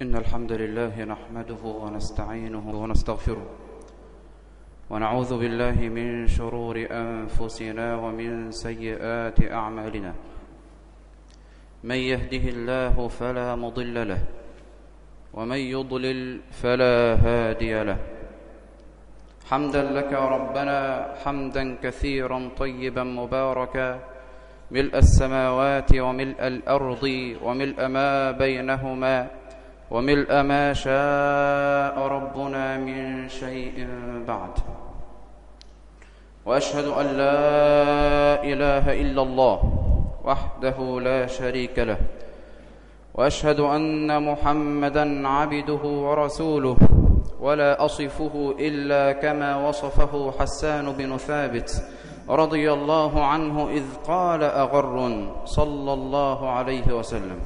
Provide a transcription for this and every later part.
إن الحمد لله نحمده ونستعينه ونستغفره ونعوذ بالله من شرور أنفسنا ومن سيئات أعمالنا. من يهده الله فلا مضل له ومن يضلل فلا هادي له. حمدا لك ربنا حمدا كثيرا طيبا مباركا. ملء السماوات وملء الأرض وملء ما بينهما. وملء ما شاء ربنا من شيء بعد. وأشهد أن لا إله إلا الله وحده لا شريك له. وأشهد أن محمدا عبده ورسوله. ولا أصفه إلا كما وصفه حسان بن ثابت رضي الله عنه إذ قال أغر صلى الله عليه وسلم.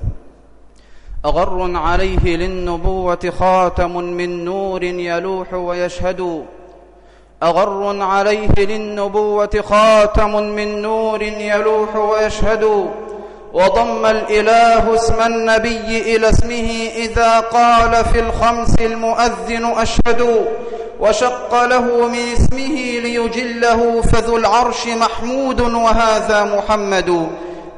أغر عليه للنبوة خاتم من نور يلوح ويشهد. أغر عليه للنبوة خاتم من نور يلوح ويشهد. وضم الإله اسم النبي إلى اسمه إذا قال في الخمس المؤذن أشهد. وشق له من اسمه ليجله فذو العرش محمود وهذا محمد.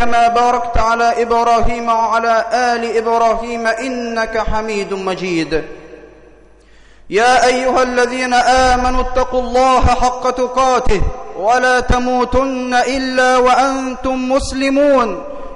كما باركت على إبراهيم وعلى آل إبراهيم إنك حميد مجيد. يا أيها الذين آمنوا اتقوا الله حق تقاته ولا تموتن إلا وأنتم مسلمون.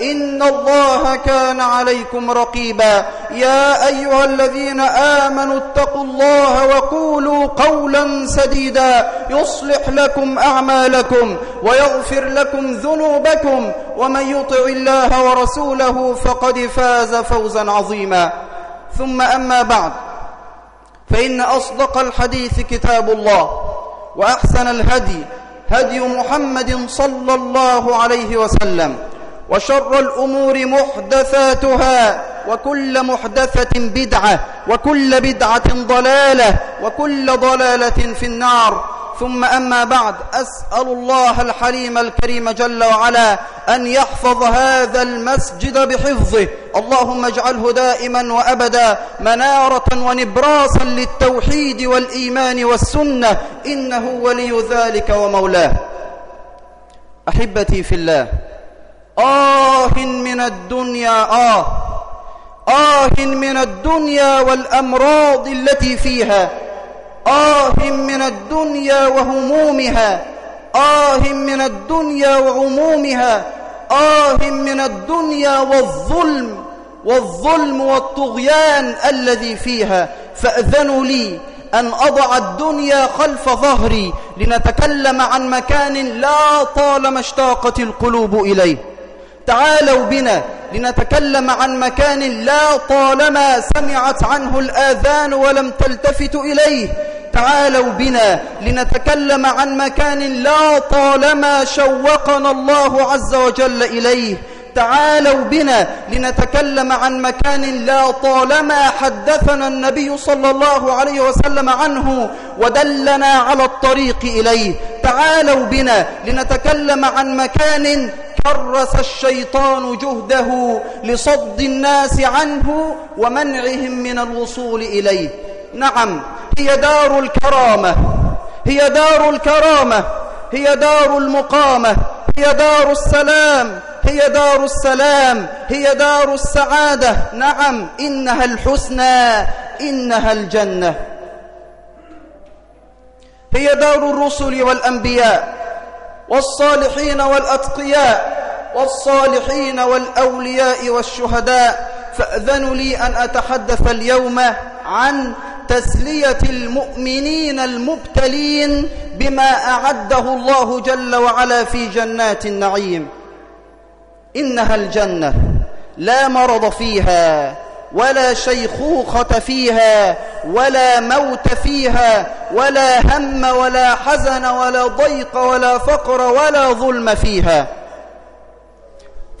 إن الله كان عليكم رقيبا. يا أيها الذين آمنوا اتقوا الله وقولوا قولا سديدا. يصلح لكم أعمالكم ويغفر لكم ذنوبكم. ومن يطع الله ورسوله فقد فاز فوزا عظيما. ثم أما بعد. فإن أصدق الحديث كتاب الله وأحسن الهدي هدي محمد صلى الله عليه وسلم. وشر الأمور محدثاتها وكل محدثة بدعة وكل بدعة ضلالة وكل ضلالة في النار. ثم أما بعد أسأل الله الحليم الكريم جل وعلا أن يحفظ هذا المسجد بحفظه. اللهم اجعله دائما وأبدا منارة ونبراسا للتوحيد والإيمان والسنة. إنه ولي ذلك ومولاه. أحبتي في الله آه من الدنيا آه. آه من الدنيا والأمراض التي فيها. آه من الدنيا وهمومها. آه من الدنيا وعمومها. آه من الدنيا والظلم والظلم والطغيان الذي فيها. فأذنوا لي أن أضع الدنيا خلف ظهري لنتكلم عن مكان لا طالما اشتاقت القلوب إليه. تعالوا بنا لنتكلم عن مكان لا طالما سمعت عنه الآذان ولم تلتفت إليه. تعالوا بنا لنتكلم عن مكان لا طالما شوقنا الله عز وجل إليه. تعالوا بنا لنتكلم عن مكان لا طالما حدثنا النبي صلى الله عليه وسلم عنه ودلنا على الطريق إليه. تعالوا بنا لنتكلم عن مكان كرس الشيطان جهده لصد الناس عنه ومنعهم من الوصول إليه. نعم هي دار الكرامة هي دار الكرامة هي دار المقامة هي دار السلام هي دار السلام هي دار السعادة. نعم إنها الحسنى إنها الجنة. هي دار الرسل والأنبياء. والصالحين والأتقياء والصالحين والأولياء والشهداء فأذنوا لي أن أتحدث اليوم عن تسلية المؤمنين المبتلين بما أعده الله جل وعلا في جنات النعيم. إنها الجنة لا مرض فيها. ولا شيخوخة فيها ولا موت فيها ولا هم ولا حزن ولا ضيق ولا فقر ولا ظلم فيها.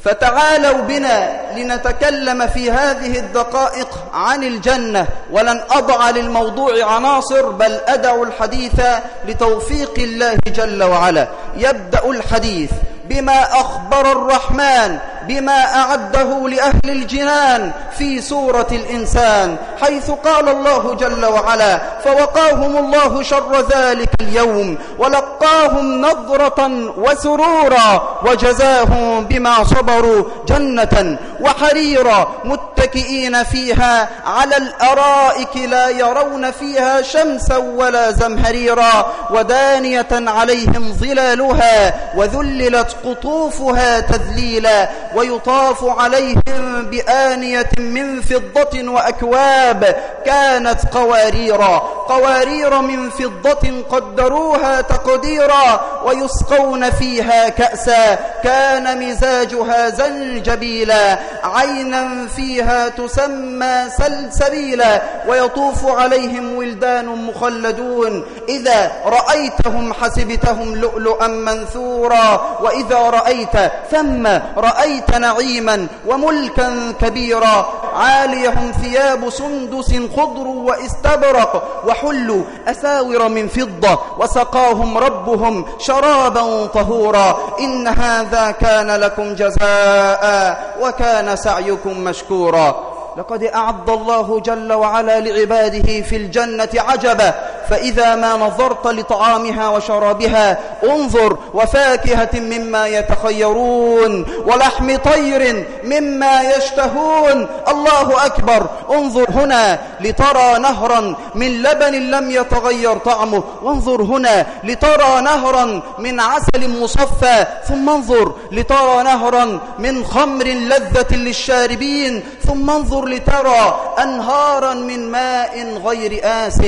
فتعالوا بنا لنتكلم في هذه الدقائق عن الجنة ولن أضع للموضوع عناصر بل أدع الحديث لتوفيق الله جل وعلا. يبدأ الحديث بما أخبر الرحمن بما أعده لأهل الجنان في سورة الإنسان حيث قال الله جل وعلا فوقاهم الله شر ذلك اليوم ولقاهم نظرة وسرورا وجزاهم بما صبروا جنة وحريرا متكئين فيها على الأرائك لا يرون فيها شمسا ولا زمهريرا ودانية عليهم ظلالها وذللت قطوفها تذليلا ويطاف عليهم بآنية من فضة وأكواب كانت قواريرا. قوارير من فضة قدروها تقديرا ويسقون فيها كأسا. كان مزاجها زنجبيلا. عينا فيها تسمى سلسبيلا. ويطوف عليهم ولدان مخلدون. إذا رأيتهم حسبتهم لؤلؤا منثورا. وإذا رأيت ثم رأيت نعيما وملكا كبيرا عاليهم ثياب سندس خضر واستبرق وحلوا أساور من فضة وسقاهم ربهم شرابا طهورا إن هذا كان لكم جزاء وكان سعيكم مشكورا لقد أعد الله جل وعلا لعباده في الجنة عجبا فإذا ما نظرت لطعامها وشرابها انظر وفاكهة مما يتخيرون ولحم طير مما يشتهون. الله أكبر. انظر هنا لترى نهرا من لبن لم يتغير طعمه. وانظر هنا لترى نهرا من عسل مصفى. ثم انظر لترى نهرا من خمر لذة للشاربين. ثم انظر لترى أنهارا من ماء غير آس.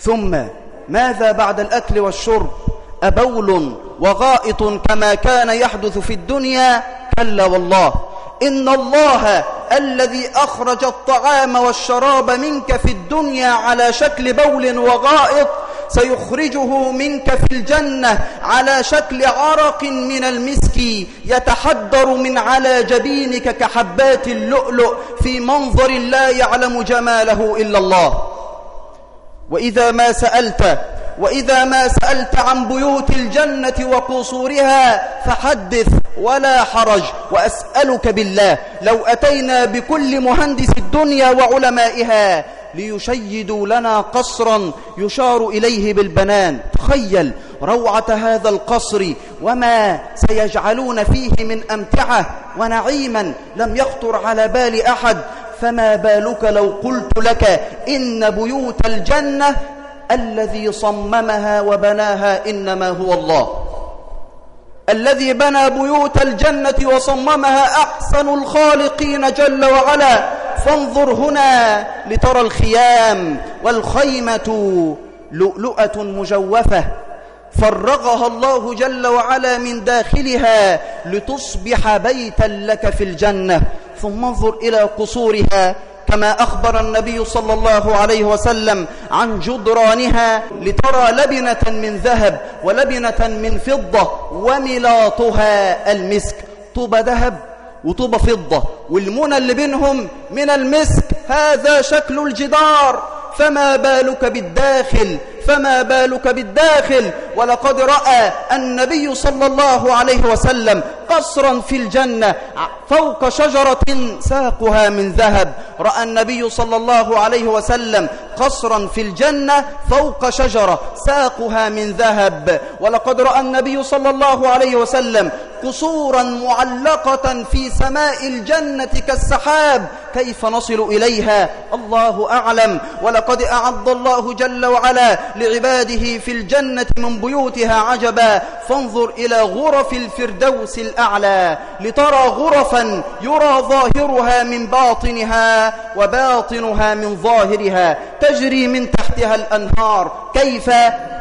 ثم ماذا بعد الأكل والشرب؟ أبول وغائط كما كان يحدث في الدنيا؟ كلا والله. إن الله الذي أخرج الطعام والشراب منك في الدنيا على شكل بول وغائط سيخرجه منك في الجنة على شكل عرق من المسك يتحدر من على جبينك كحبات اللؤلؤ في منظر لا يعلم جماله إلا الله. وإذا ما سألت وإذا ما سألت عن بيوت الجنة وقصورها فحدث ولا حرج وأسألك بالله لو أتينا بكل مهندس الدنيا وعلمائها ليشيدوا لنا قصرا يشار إليه بالبنان. تخيل روعة هذا القصر وما سيجعلون فيه من أمتعة ونعيما. لم يخطر على بال أحد فما بالك لو قلت لك إن بيوت الجنة الذي صممها وبناها إنما هو الله. الذي بنى بيوت الجنة وصممها أحسن الخالقين جل وعلا. فانظر هنا لترى الخيام والخيمة لؤلؤة مجوفة. فرغها الله جل وعلا من داخلها لتصبح بيتا لك في الجنة. ثم انظر إلى قصورها كما أخبر النبي صلى الله عليه وسلم عن جدرانها لترى لبنة من ذهب ولبنة من فضة وملاطها المسك. طوب ذهب وطوب فضة والمنى اللي بينهم من المسك هذا شكل الجدار. فما بالك بالداخل فما بالك بالداخل ولقد رأى النبي صلى الله عليه وسلم قصرا في الجنة فوق شجرة ساقها من ذهب. رأى النبي صلى الله عليه وسلم قصرا في الجنة فوق شجرة ساقها من ذهب. ولقد رأى النبي صلى الله عليه وسلم قصورا معلقة في سماء الجنة كالسحاب. كيف نصل إليها؟ الله أعلم. ولقد أعد الله جل وعلا لعباده في الجنة من بيوتها عجبا. فانظر إلى غرف الفردوس الأعلى لترى غرفا يرى ظاهرها من باطنها وباطنها من ظاهرها. تجري من تحتها الأنهار. كيف؟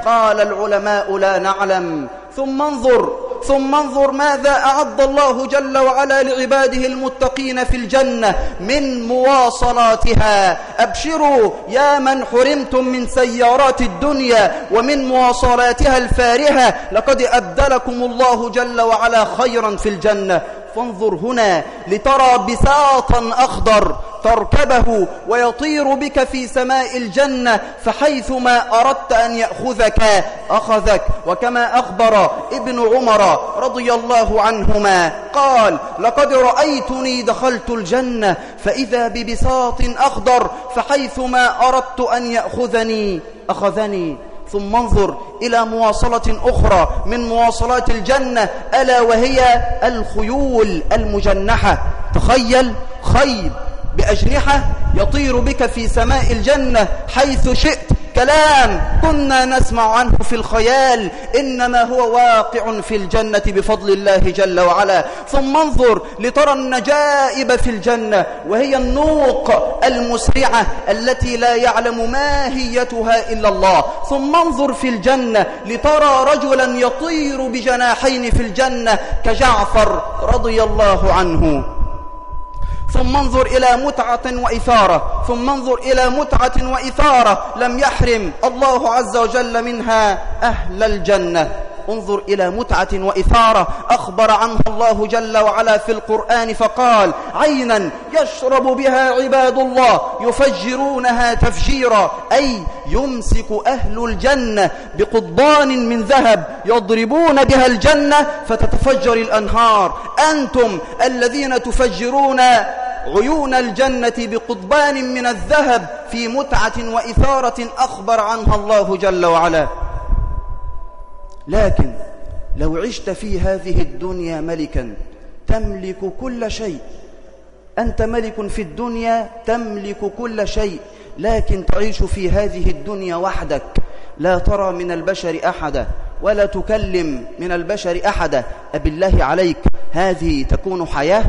قال العلماء لا نعلم. ثم انظر ثم انظر ماذا أعد الله جل وعلا لعباده المتقين في الجنة من مواصلاتها. أبشروا يا من حرمتم من سيارات الدنيا ومن مواصلاتها الفارهة. لقد أبدلكم الله جل وعلا خيرا في الجنة. فانظر هنا لترى بساطا أخضر تركبه ويطير بك في سماء الجنة فحيثما أردت أن يأخذك أخذك. وكما أخبر ابن عمر رضي الله عنهما قال لقد رأيتني دخلت الجنة فإذا ببساط أخضر فحيثما أردت أن يأخذني أخذني. ثم انظر إلى مواصلة أخرى من مواصلات الجنة ألا وهي الخيول المجنحة. تخيل خيل بأجنحة يطير بك في سماء الجنة حيث شئت. كلام كنا نسمع عنه في الخيال. إنما هو واقع في الجنة بفضل الله جل وعلا. ثم انظر لترى النجائب في الجنة. وهي النوق المسرعة التي لا يعلم ماهيتها إلا الله. ثم انظر في الجنة لترى رجلا يطير بجناحين في الجنة كجعفر رضي الله عنه. ثم انظر إلى متعة وإثارة. ثم انظر إلى متعة وإثارة. لم يحرم الله عز وجل منها أهل الجنة. انظر إلى متعة وإثارة أخبر عنها الله جل وعلا في القرآن فقال عينا يشرب بها عباد الله يفجرونها تفجيرا أي يمسك أهل الجنة بقضبان من ذهب يضربون بها الجنة فتتفجر الأنهار أنتم الذين تفجرون عيون الجنة بقضبان من الذهب في متعة وإثارة أخبر عنها الله جل وعلا لكن لو عشت في هذه الدنيا ملكا تملك كل شيء. أنت ملك في الدنيا تملك كل شيء لكن تعيش في هذه الدنيا وحدك. لا ترى من البشر أحدا ولا تكلم من البشر أحدا. أبالله عليك هذه تكون حياة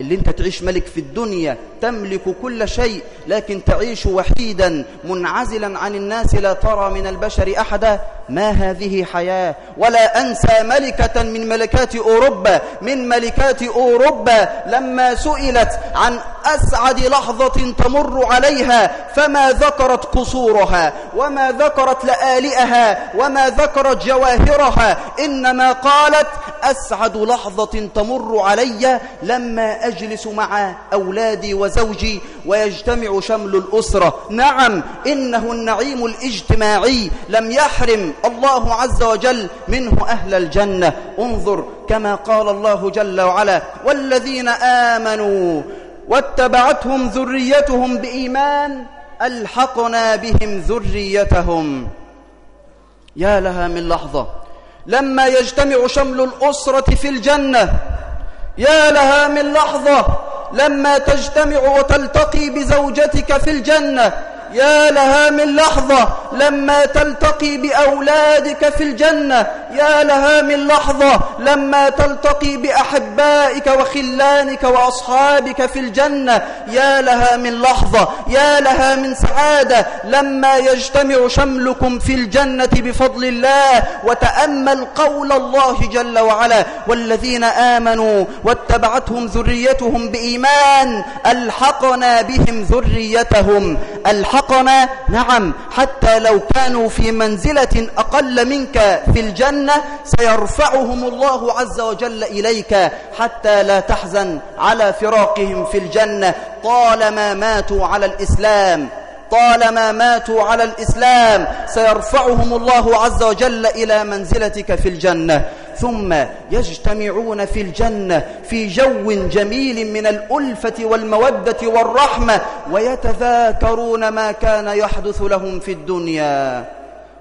اللي انت تعيش ملك في الدنيا تملك كل شيء لكن تعيش وحيدا منعزلا عن الناس لا ترى من البشر أحدا. ما هذه حياة؟ ولا أنسى ملكة من ملكات أوروبا من ملكات أوروبا لما سئلت عن أسعد لحظة تمر عليها فما ذكرت قصورها وما ذكرت لآلئها وما ذكرت جواهرها إنما قالت أسعد لحظة تمر علي لما أجلس مع أولادي وزوجي ويجتمع شمل الأسرة. نعم إنه النعيم الاجتماعي لم يحرم الله عز وجل منه أهل الجنة. انظر كما قال الله جل وعلا والذين آمنوا واتبعتهم ذريتهم بإيمان ألحقنا بهم ذريتهم. يا لها من لحظة. لما يجتمع شمل الأسرة في الجنة يا لها من لحظة لما تجتمع وتلتقي بزوجتك في الجنة. يا لها من لحظة لما تلتقي بأولادك في الجنة. يا لها من لحظة لما تلتقي بأحبائك وخلانك وأصحابك في الجنة. يا لها من لحظة يا لها من سعادة لما يجتمع شملكم في الجنة بفضل الله. وتأمل قول الله جل وعلا والذين آمنوا واتبعتهم ذريتهم بإيمان ألحقنا بهم ذريتهم. الحق ألحقنا نعم حتى لو كانوا في منزلة أقل منك في الجنة سيرفعهم الله عز وجل إليك. حتى لا تحزن على فراقهم في الجنة. طالما ماتوا على الإسلام طالما ماتوا على الإسلام سيرفعهم الله عز وجل إلى منزلتك في الجنة. ثم يجتمعون في الجنة في جو جميل من الألفة والمودة والرحمة ويتذاكرون ما كان يحدث لهم في الدنيا.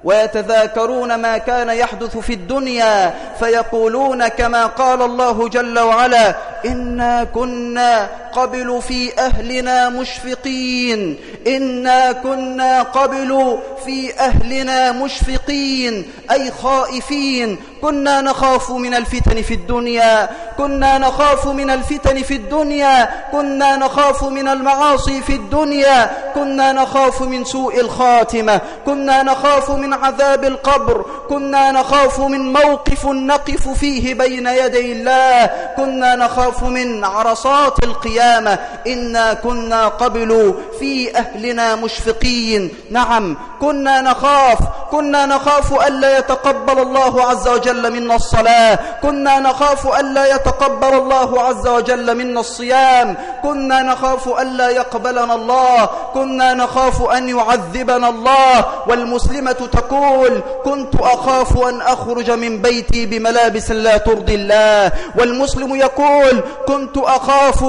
ويتذاكرون ما كان يحدث في الدنيا فيقولون كما قال الله جل وعلا إنا كنا قبل في أهلنا مشفقين. إنا كنا قبل في أهلنا مشفقين أي خائفين. كنا نخاف من الفتن في الدنيا كنا نخاف من الفتن في الدنيا كنا نخاف من المعاصي في الدنيا كنا نخاف من سوء الخاتمة كنا نخاف من عذاب القبر كنا نخاف من موقف نقف فيه بين يدي الله كنا نخاف من عرصات القيامة إنا كنا قبل في أهلنا مشفقين. نعم كنا نخاف كنا نخاف ألا يتقبل الله عز وجل منا الصلاة. كنا نخاف ألا يتقبل الله عز وجل منا الصيام. كنا نخاف ألا يقبلنا الله كنا نخاف أن يعذبنا الله والمسلمة تقول كنت أخاف أن أخرج من بيتي بملابس لا ترضي الله. والمسلم يقول كنت أخاف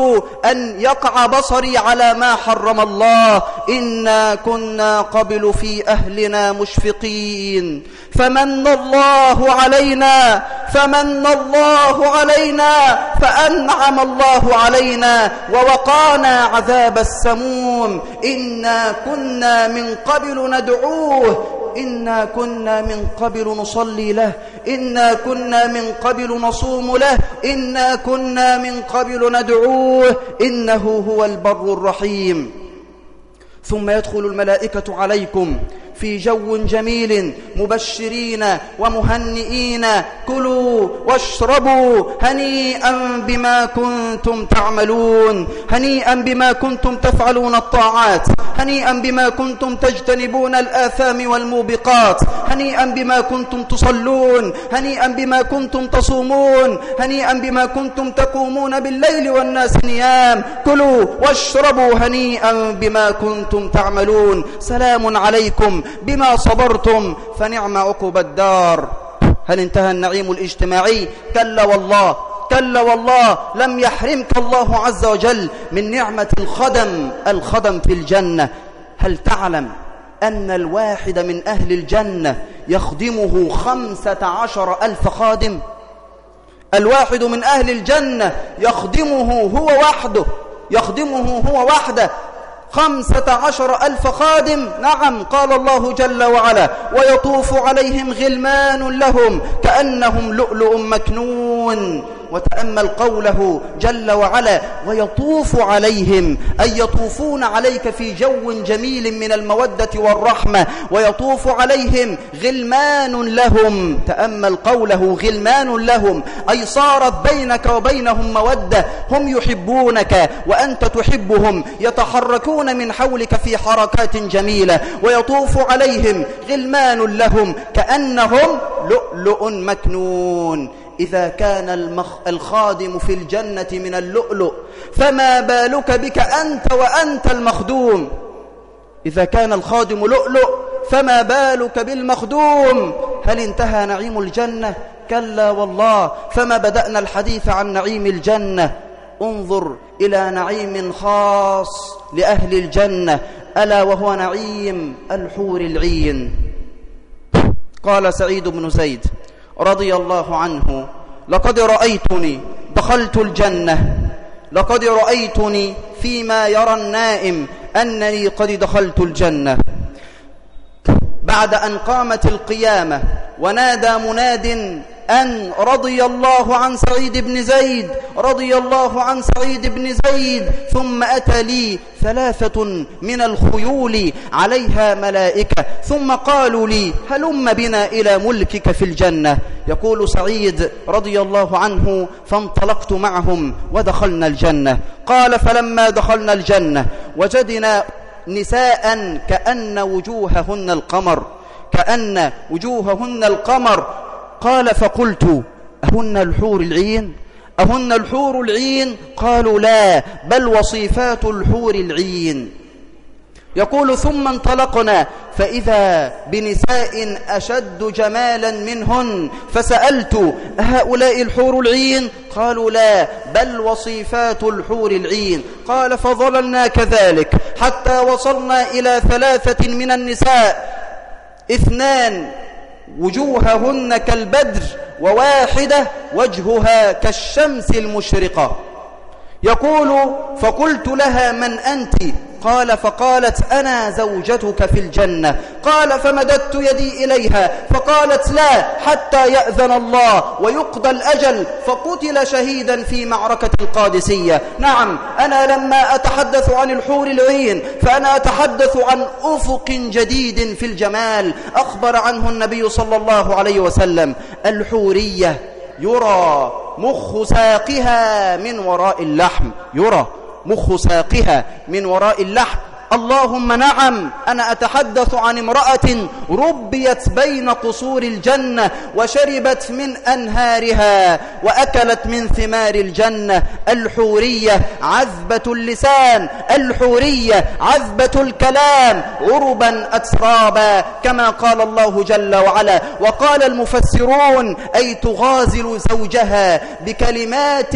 أن يقع بصري على ما حرم الله إنا كنا قبل في أهلنا مشفقين. فمن الله علينا فمن الله علينا فأنعم الله علينا ووقانا عذاب السموم. إنا كنا من قبل ندعوه. إنا كنا من قبل نصلي له. إنا كنا من قبل نصوم له. إنا كنا من قبل ندعوه. إنه هو البر الرحيم. ثم يدخل الملائكة عليكم. في جو جميل مبشرين ومهنئين. كلوا واشربوا هنيئا بما كنتم تعملون. هنيئا بما كنتم تفعلون الطاعات. هنيئا بما كنتم تجتنبون الآثام والموبقات. هنيئا بما كنتم تصلون. هنيئا بما كنتم تصومون. هنيئا بما كنتم تقومون بالليل والناس نيام. كلوا واشربوا هنيئا بما كنتم تعملون. سلام عليكم بما صبرتم فنعم عقب الدار. هل انتهى النعيم الاجتماعي؟ كلا والله كلا والله لم يحرمك الله عز وجل من نعمة الخدم الخدم في الجنة. هل تعلم أن الواحد من أهل الجنة يخدمه خمسة عشر ألف خادم؟ الواحد من أهل الجنة يخدمه هو وحده يخدمه هو وحده خمسة عشر ألف خادم. نعم قال الله جل وعلا ويطوف عليهم غلمان لهم كأنهم لؤلؤ مكنون. وتأمل قوله جل وعلا ويطوف عليهم أي يطوفون عليك في جو جميل من المودة والرحمة ويطوف عليهم غلمان لهم تأمل قوله غلمان لهم أي صارت بينك وبينهم مودة هم يحبونك وأنت تحبهم يتحركون من حولك في حركات جميلة ويطوف عليهم غلمان لهم كأنهم لؤلؤ مكنون. إذا كان المخ الخادم في الجنة من اللؤلؤ فما بالك بك أنت وأنت المخدوم؟ إذا كان الخادم لؤلؤ فما بالك بالمخدوم؟ هل انتهى نعيم الجنة؟ كلا والله. فما بدأنا الحديث عن نعيم الجنة؟ انظر إلى نعيم خاص لأهل الجنة. ألا وهو نعيم الحور العين. قال سعيد بن زيد رضي الله عنه لقد رأيتني دخلت الجنة لقد رأيتني فيما يرى النائم أنني قد دخلت الجنة. بعد أن قامت القيامة ونادى مناد أن رضي الله عن سعيد بن زيد رضي الله عن سعيد بن زيد ثم أتى لي ثلاثة من الخيول عليها ملائكة ثم قالوا لي هلم بنا إلى ملكك في الجنة؟ يقول سعيد رضي الله عنه فانطلقت معهم ودخلنا الجنة. قال فلما دخلنا الجنة وجدنا نساء كأن وجوههن القمر كأن وجوههن القمر قال فقلت أهن الحور العين؟ أهن الحور العين؟ قالوا لا بل وصيفات الحور العين. يقول ثم انطلقنا فإذا بنساء أشد جمالا منهن فسألت هؤلاء الحور العين؟ قالوا لا بل وصيفات الحور العين. قال فظللنا كذلك حتى وصلنا إلى ثلاثة من النساء اثنان. وجوههن كالبدر وواحدة وجهها كالشمس المشرقة. يقول فقلت لها من أنت؟ قال فقالت أنا زوجتك في الجنة. قال فمددت يدي إليها. فقالت لا حتى يأذن الله ويقضى الأجل. فقتل شهيدا في معركة القادسية. نعم أنا لما أتحدث عن الحور العين فأنا أتحدث عن أفق جديد في الجمال. أخبر عنه النبي صلى الله عليه وسلم الحورية يرى مخ ساقها من وراء اللحم. يرى. مخ ساقها من وراء اللحم اللهم نعم أنا أتحدث عن امرأة ربيت بين قصور الجنة وشربت من أنهارها وأكلت من ثمار الجنة. الحورية عذبة اللسان الحورية عذبة الكلام عربا أترابا كما قال الله جل وعلا. وقال المفسرون أي تغازل زوجها بكلمات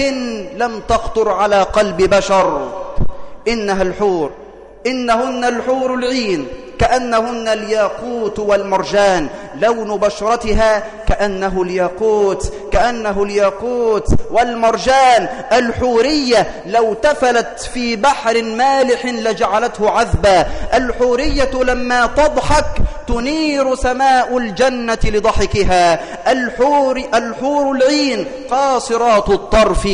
لم تخطر على قلب بشر. إنها الحور. inahuna alxuuru lciin كأنهن الياقوت والمرجان لون بشرتها كأنه الياقوت كأنه الياقوت والمرجان. الحورية لو تفلت في بحر مالح لجعلته عذبا. الحورية لما تضحك تنير سماء الجنة لضحكها. الحور, الحور العين قاصرات الطرف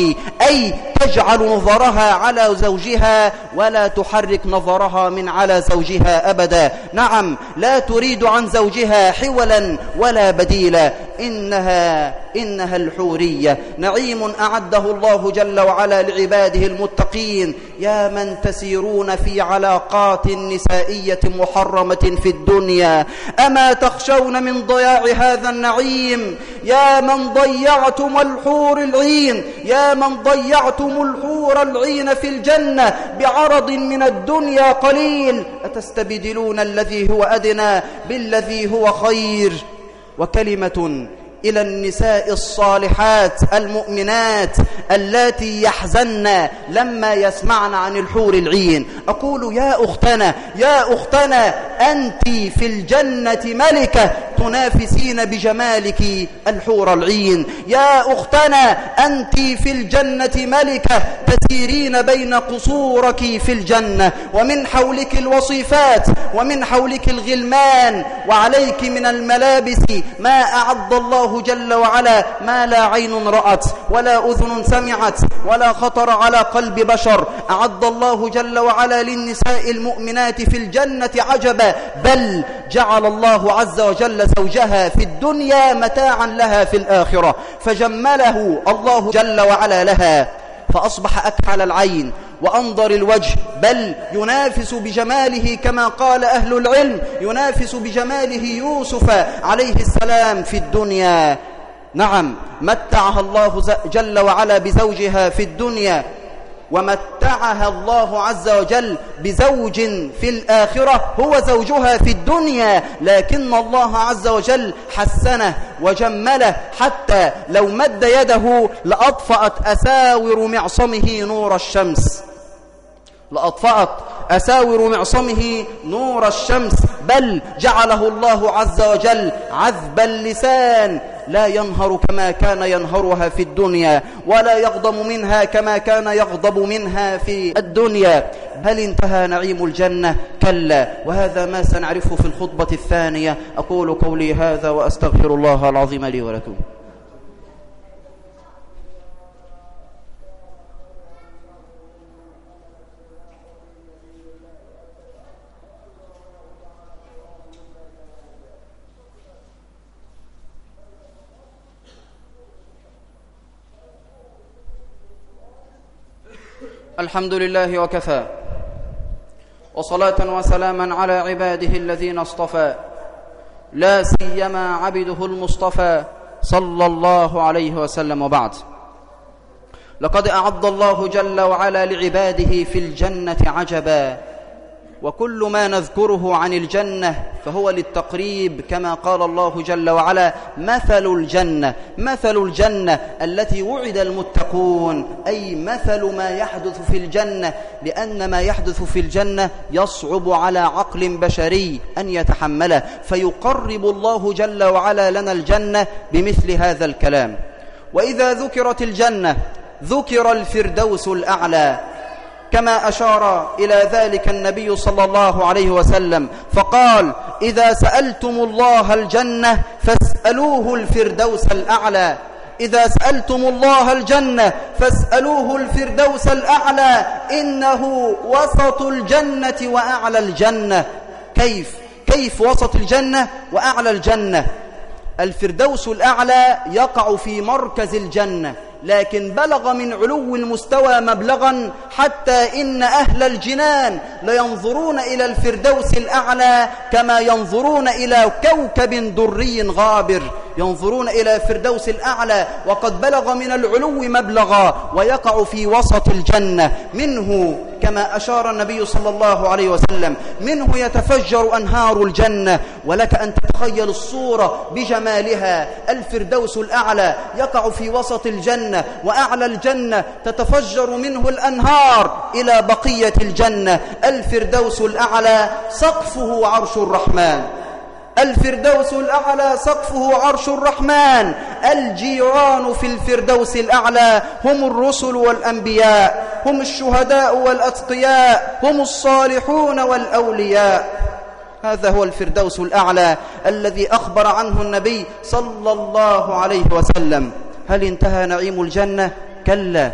أي تجعل نظرها على زوجها ولا تحرك نظرها من على زوجها أبدا. نعم لا تريد عن زوجها حولا ولا بديلا. إنها إنها الحورية. نعيم أعده الله جل وعلا لعباده المتقين. يا من تسيرون في علاقات نسائية محرمة في الدنيا. أما تخشون من ضياع هذا النعيم؟ يا من ضيعتم الحور العين. يا من ضيعتم الحور العين في الجنة بعرض من الدنيا قليل. أتستبدلون الذي هو أدنى بالذي هو خير؟ وكلمة إلى النساء الصالحات المؤمنات اللاتي يحزن لما يسمعن عن الحور العين. أقول يا أختنا يا أختنا أنت في الجنة ملكة تنافسين بجمالك الحور العين. يا أختنا أنت في الجنة ملكة تسيرين بين قصورك في الجنة. ومن حولك الوصيفات ومن حولك الغلمان وعليك من الملابس ما أعد الله جل وعلا ما لا عين رأت ولا أذن سمعت ولا خطر على قلب بشر. أعد الله جل وعلا للنساء المؤمنات في الجنة عجبا. بل جعل الله عز وجل زوجها في الدنيا متاعا لها في الآخرة. فجمله الله جل وعلا لها فأصبح أكحل العين. وأنظر الوجه بل ينافس بجماله كما قال أهل العلم ينافس بجماله يوسف عليه السلام في الدنيا. نعم متعها الله جل وعلا بزوجها في الدنيا ومتعها الله عز وجل بزوج في الآخرة هو زوجها في الدنيا لكن الله عز وجل حسنه وجمله حتى لو مد يده لأطفأت أساور معصمه نور الشمس. لأطفأت أساور معصمه نور الشمس بل جعله الله عز وجل عذب اللسان لا ينهر كما كان ينهرها في الدنيا ولا يغضب منها كما كان يغضب منها في الدنيا. هل انتهى نعيم الجنة كلا. وهذا ما سنعرفه في الخطبة الثانية. أقول قولي هذا وأستغفر الله العظيم لي ولكم. الحمد لله وكفى. وصلاة وسلاما على عباده الذين اصطفى. لا سيما عبده المصطفى صلى الله عليه وسلم وبعد. لقد أعد الله جل وعلا لعباده في الجنة عجبا. وكل ما نذكره عن الجنة فهو للتقريب كما قال الله جل وعلا مثل الجنة مثل الجنة التي وعد المتقون أي مثل ما يحدث في الجنة لأن ما يحدث في الجنة يصعب على عقل بشري أن يتحمله فيقرب الله جل وعلا لنا الجنة بمثل هذا الكلام. وإذا ذكرت الجنة ذكر الفردوس الأعلى كما أشار إلى ذلك النبي صلى الله عليه وسلم فقال إذا سألتم الله الجنة فاسألوه الفردوس الأعلى إذا سألتم الله الجنة فاسألوه الفردوس الأعلى إنه وسط الجنة وأعلى الجنة. كيف؟ كيف وسط الجنة وأعلى الجنة؟ الفردوس الأعلى يقع في مركز الجنة. لكن بلغ من علو المستوى مبلغا حتى إن أهل الجنان لينظرون إلى الفردوس الأعلى كما ينظرون إلى كوكب دري غابر. ينظرون إلى فردوس الأعلى وقد بلغ من العلو مبلغا ويقع في وسط الجنة. منه كما أشار النبي صلى الله عليه وسلم منه يتفجر أنهار الجنة. ولك أن تتخيل الصورة بجمالها. الفردوس الأعلى يقع في وسط الجنة. وأعلى الجنة تتفجر منه الأنهار إلى بقية الجنة. الفردوس الأعلى سقفه عرش الرحمن. الفردوس الأعلى سقفه عرش الرحمن. الجيران في الفردوس الأعلى هم الرسل والأنبياء هم الشهداء والأتقياء هم الصالحون والأولياء. هذا هو الفردوس الأعلى الذي أخبر عنه النبي صلى الله عليه وسلم. هل انتهى نعيم الجنة؟ كلا.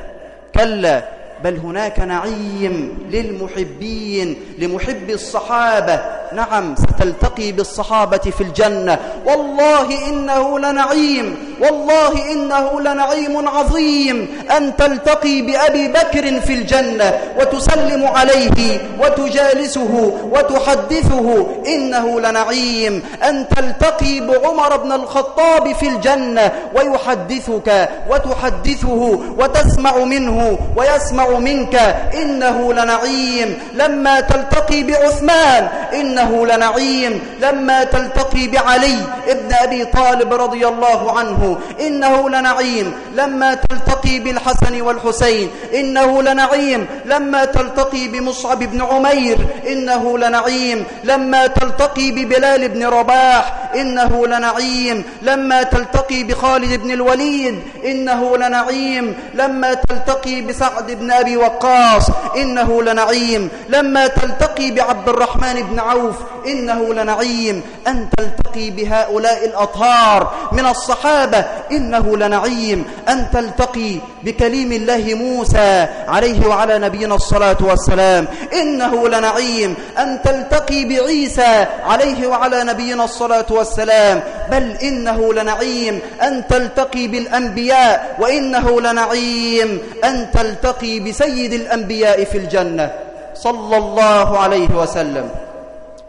كلا. بل هناك نعيم للمحبين لمحب الصحابة. نعم ستلتقي بالصحابة في الجنة. والله إنه لنعيم. والله إنه لنعيم عظيم أن تلتقي بأبي بكر في الجنة وتسلم عليه وتجالسه وتحدثه. إنه لنعيم أن تلتقي بعمر بن الخطاب في الجنة ويحدثك وتحدثه وتسمع منه ويسمع منك. إنه لنعيم لما تلتقي بعثمان. إنه لنعيم لما تلتقي بعلي ابن أبي طالب رضي الله عنه. إنه لنعيم لما تلتقي بالحسن والحسين إنه لنعيم لما تلتقي بمصعب بن عمير إنه لنعيم لما تلتقي ببلال بن رباح إنه لنعيم لما تلتقي بخالد بن الوليد إنه لنعيم لما تلتقي بسعد بن أبي وقاص إنه لنعيم لما تلتقي بعبد الرحمن بن عوف إنه لنعيم أن تلتقي بهؤلاء الأطهار من الصحابة إنه لنعيم أن تلتقي بكليم الله موسى عليه وعلى نبينا الصلاة والسلام. إنه لنعيم أن تلتقي بعيسى عليه وعلى نبينا الصلاة والسلام. بل إنه لنعيم أن تلتقي بالأنبياء وإنه لنعيم أن تلتقي بسيد الأنبياء في الجنة. صلى الله عليه وسلم.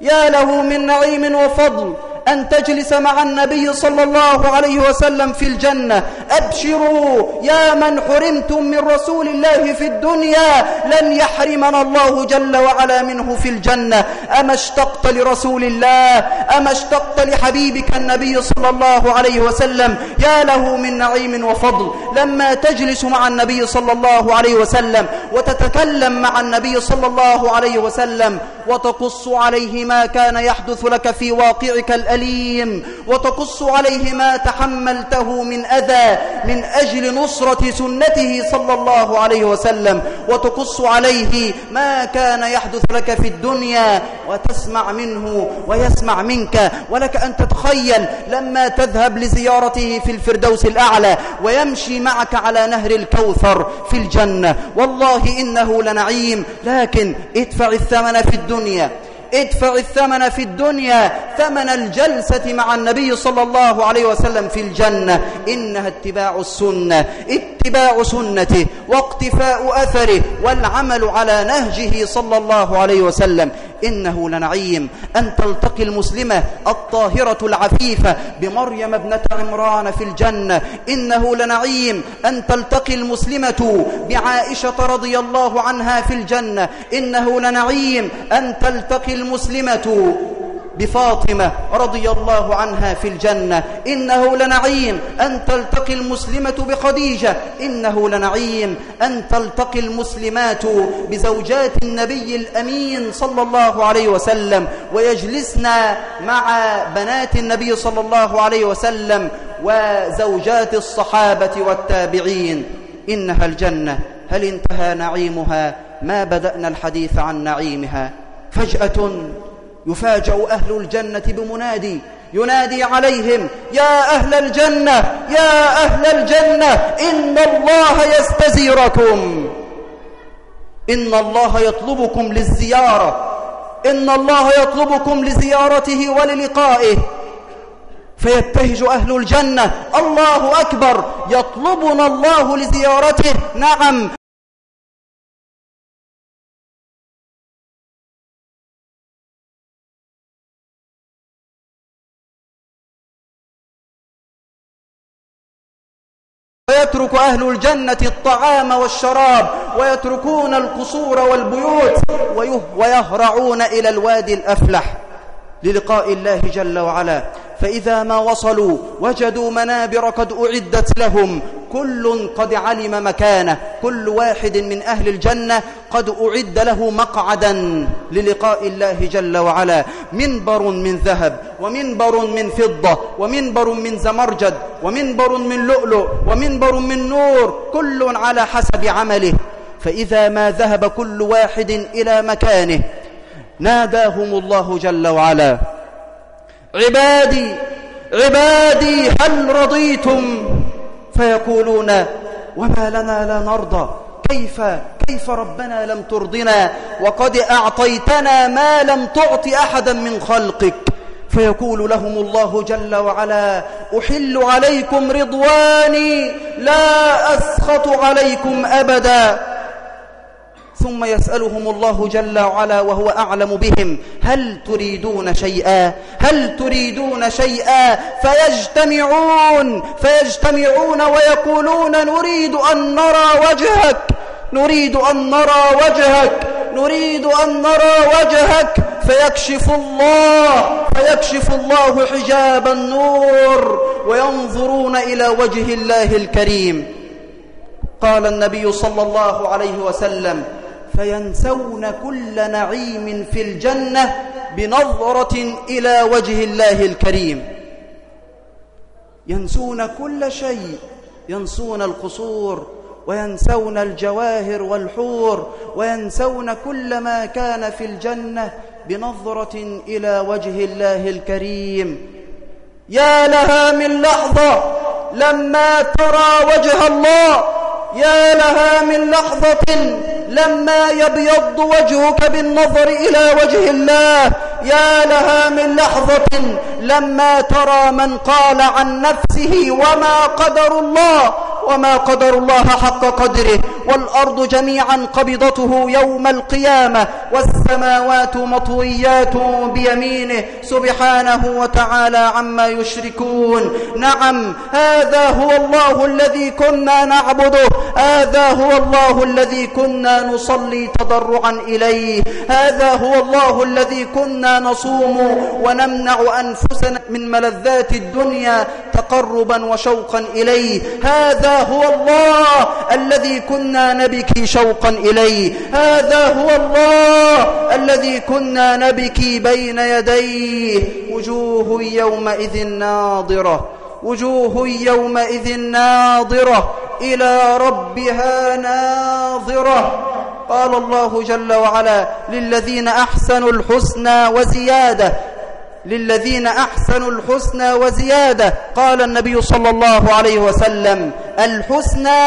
يا له من نعيم وفضل. أن تجلس مع النبي صلى الله عليه وسلم في الجنة. أبشروا يا من حرمتم من رسول الله في الدنيا لن يحرمنا الله جل وعلا منه في الجنة. أما اشتقت لرسول الله؟ أما اشتقت لحبيبك النبي صلى الله عليه وسلم؟ يا له من نعيم وفضل. لما تجلس مع النبي صلى الله عليه وسلم وتتكلم مع النبي صلى الله عليه وسلم وتقص عليه ما كان يحدث لك في واقعك الأليم أليم وتقص عليه ما تحملته من أذى من أجل نصرة سنته صلى الله عليه وسلم وتقص عليه ما كان يحدث لك في الدنيا وتسمع منه ويسمع منك. ولك أن تتخيل لما تذهب لزيارته في الفردوس الأعلى ويمشي معك على نهر الكوثر في الجنة. والله إنه لنعيم لكن ادفع الثمن في الدنيا. ادفع الثمن في الدنيا ثمن الجلسة مع النبي صلى الله عليه وسلم في الجنة. إنها اتباع السنة اتباع سنته واقتفاء أثره والعمل على نهجه صلى الله عليه وسلم. إنه لنعيم أن تلتقي المسلمة الطاهرة العفيفة بمريم ابنة عمران في الجنة. إنه لنعيم أن تلتقي المسلمة بعائشة رضي الله عنها في الجنة. إنه لنعيم أن تلتقي المسلمة بفاطمة رضي الله عنها في الجنة. إنه لنعيم أن تلتقي المسلمة بخديجة. إنه لنعيم أن تلتقي المسلمات بزوجات النبي الأمين صلى الله عليه وسلم. ويجلسن مع بنات النبي صلى الله عليه وسلم وزوجات الصحابة والتابعين. إنها الجنة. هل انتهى نعيمها؟ ما بدأنا الحديث عن نعيمها. فجأة يفاجأ أهل الجنة بمنادي ينادي عليهم يا أهل الجنة يا أهل الجنة إن الله يستزيركم إن الله يطلبكم للزيارة إن الله يطلبكم لزيارته وللقائه. فيبتهج أهل الجنة الله أكبر يطلبنا الله لزيارته. نعم. ويترك أهل الجنة الطعام والشراب ويتركون القصور والبيوت ويهرعون إلى الوادي الأفلح للقاء الله جل وعلا. فإذا ما وصلوا وجدوا منابر قد أعدت لهم كل قد علم مكانه كل واحد من أهل الجنة قد أعد له مقعدا للقاء الله جل وعلا. منبر من ذهب ومنبر من فضة ومنبر من زمرجد ومنبر من لؤلؤ ومنبر من نور كل على حسب عمله. فإذا ما ذهب كل واحد إلى مكانه ناداهم الله جل وعلا. عبادي عبادي هل رضيتم فيقولون وما لنا لا نرضى. كيف؟ كيف ربنا لم ترضنا؟ وقد أعطيتنا ما لم تعط أحدا من خلقك. فيقول لهم الله جل وعلا أحل عليكم رضواني لا أسخط عليكم أبدا. ثم يسألهم الله جل وعلا وهو أعلم بهم. هل تريدون شيئا؟ هل تريدون شيئا؟ فيجتمعون فيجتمعون ويقولون نريد أن نرى وجهك نريد أن نرى وجهك نريد أن نرى وجهك. فيكشف الله فيكشف الله حجاب النور وينظرون إلى وجه الله الكريم. قال النبي صلى الله عليه وسلم فينسون كل نعيم في الجنة بنظرة إلى وجه الله الكريم. ينسون كل شيء ينسون القصور وينسون الجواهر والحور وينسون كل ما كان في الجنة بنظرة إلى وجه الله الكريم. يا لها من لحظة لما ترى وجه الله يا لها من لحظة لما يبيض وجهك بالنظر إلى وجه الله يا لها من لحظة لما ترى من قال عن نفسه وما قدر الله وما قدر الله حق قدره والأرض جميعا قبضته يوم القيامة والسماوات مطويات بيمينه سبحانه وتعالى عما يشركون نعم هذا هو الله الذي كنا نعبده هذا هو الله الذي كنا نصلي تضرعا إليه هذا هو الله الذي كنا نصوم ونمنع أنفسنا من ملذات الدنيا تقربا وشوقا إليه. هذا هو الله الذي كنا نبكي شوقا إليه. هذا هو الله الذي كنا نبكي بين يديه. وجوه يومئذ ناظرة. وجوه يومئذ ناظرة. إلى ربها ناظرة. قال الله جل وعلا للذين أحسنوا الحسنى وزيادة للذين أحسنوا الحسنى وزيادة. قال النبي صلى الله عليه وسلم الحسنى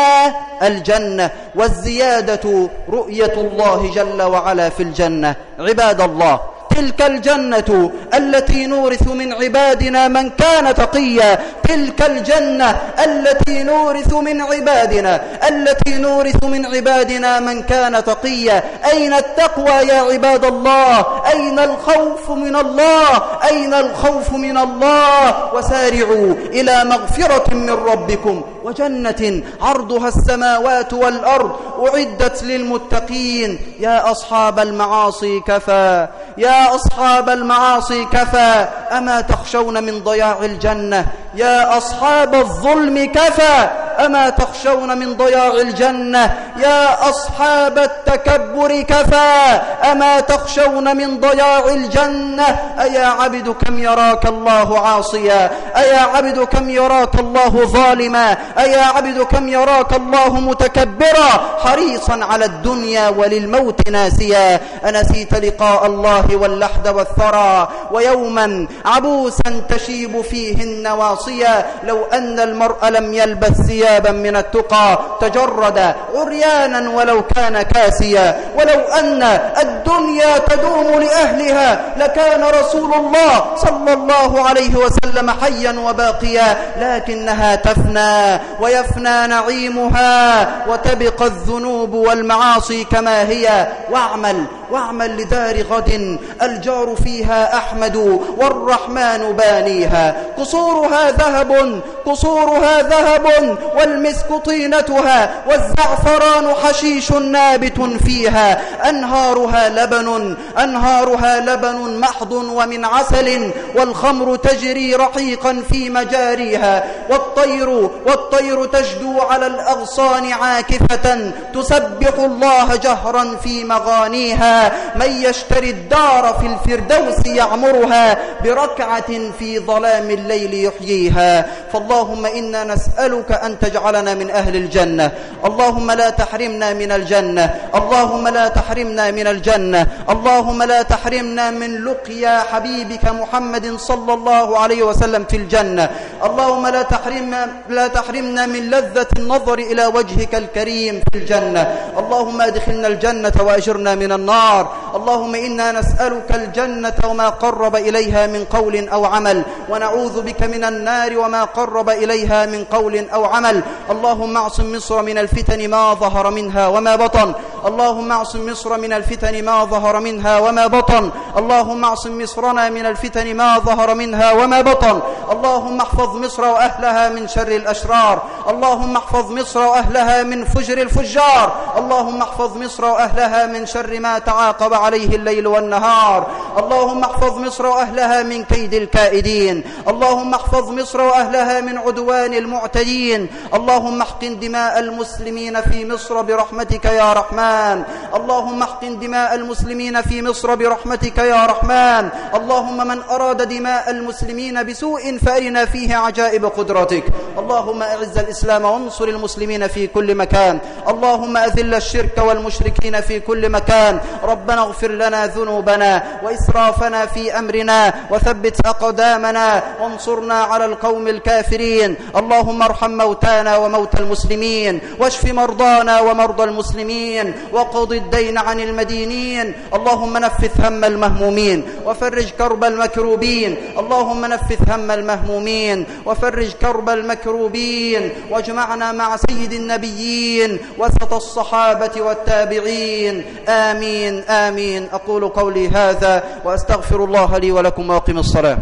الجنة والزيادة رؤية الله جل وعلا في الجنة. عباد الله تلك الجنة التي نورث من عبادنا من كان تقيا. تلك الجنة التي نورث من عبادنا التي نورث من عبادنا من كان تقيا. أين التقوى يا عباد الله؟ أين الخوف من الله؟ أين الخوف من الله؟ وسارعوا إلى مغفرة من ربكم وجنة عرضها السماوات والأرض أعدت للمتقين. يا أصحاب المعاصي كفى يا أصحاب المعاصي كفى أما تخشون من ضياع الجنة؟ يا أصحاب الظلم كفى. أما تخشون من ضياع الجنة؟ يا أصحاب التكبر كفى. أما تخشون من ضياع الجنة؟ أيا عبد كم يراك الله عاصيا؟ أيا عبد كم يراك الله ظالما؟ أيا عبد كم يراك الله متكبرا؟ حريصا على الدنيا وللموت ناسيا. أنسيت لقاء الله واللحد والثرى. ويوما عبوسا تشيب فيه النواصيا لو أن المرء لم يلبس ثيابا من التقى تجرد عريانا ولو كان كاسيا. ولو أن الدنيا تدوم لأهلها لكان رسول الله صلى الله عليه وسلم حيا وباقيا لكنها تفنى ويفنى نعيمها وتبقى الذنوب والمعاصي كما هي. واعمل واعمل لدار غد الجار فيها أحمد والرحمن بانيها. قصورها ذهب قصورها ذهب والمسك طينتها والزعفران حشيش نابت فيها. أنهارها لبن أنهارها لبن محض ومن عسل والخمر تجري رحيقا في مجاريها. والطير والطير تجدو على الأغصان عاكفة تسبح الله جهرا في مغانيها. من يشتري الدار في الفردوس يعمرها بركعة في ظلام الليل يحييها. فاللهم إنا نسألك أن تجعلنا من أهل الجنة. اللهم لا تحرمنا من الجنة. اللهم لا تحرمنا من الجنة. اللهم لا تحرمنا من لقيا حبيبك محمد صلى الله عليه وسلم في الجنة. اللهم لا تحرمنا لا تحرمنا من لذة النظر إلى وجهك الكريم في الجنة. اللهم أدخلنا الجنة وأجرنا من النار. اللهم إنا نسألك الجنة وما قرب إليها من قول أو عمل ونعوذ بك من النار وما قرب إليها من قول أو عمل. اللهم اعصم مصر من الفتن ما ظهر منها وما بطن. اللهم اعصم مصر من الفتن ما ظهر منها وما بطن. اللهم اعصم مصرنا من الفتن ما ظهر منها وما بطن. اللهم احفظ مصر وأهلها من شر الأشرار. اللهم احفظ مصر وأهلها من فجر الفجار. اللهم احفظ مصر وأهلها من شر ما تعاقب عليه الليل والنهار. اللهم احفظ مصر وأهلها من كيد الكائدين. اللهم احفظ مصر وأهلها من عدوان المعتدين. اللهم احقن دماء المسلمين في مصر برحمتك يا رحمن. اللهم احقن دماء المسلمين في مصر برحمتك يا رحمن. اللهم من أراد دماء المسلمين بسوء فأرنا فيه عجائب قدرتك. اللهم أعز الإسلام وانصر المسلمين في كل مكان. اللهم أذل الشرك والمشركين في كل مكان. ربنا اغفر لنا ذنوبنا وإسرافنا في أمرنا وثبت أقدامنا وانصرنا على القوم الكافرين. اللهم ارحم موتانا وموتى المسلمين واشف مرضانا ومرضى المسلمين وقض الدين عن المدينين. اللهم نفث هم المهمومين وفرج كرب المكروبين. اللهم نفث هم المهمومين وفرج كرب المكروبين. واجمعنا مع سيد النبيين وسط الصحابة والتابعين. آمين آمين. أقول قولي هذا. وأستغفر الله لي ولكم واقم الصلاة.